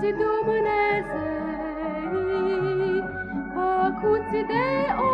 făcuți Dumnezei, făcuți de o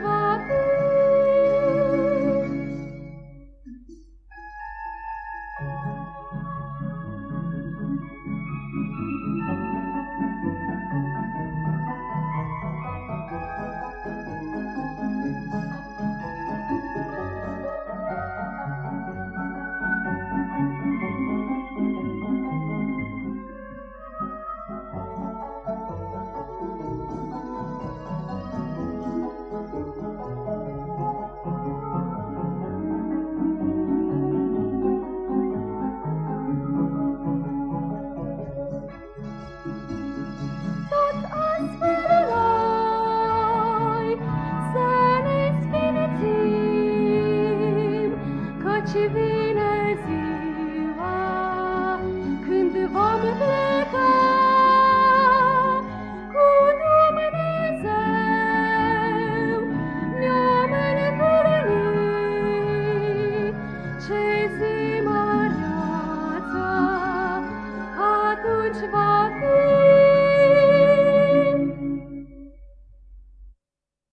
was Căci vine ziua când vom pleca cu Dumnezeu. Ne-om întâlni ce zi măreață atunci va fi.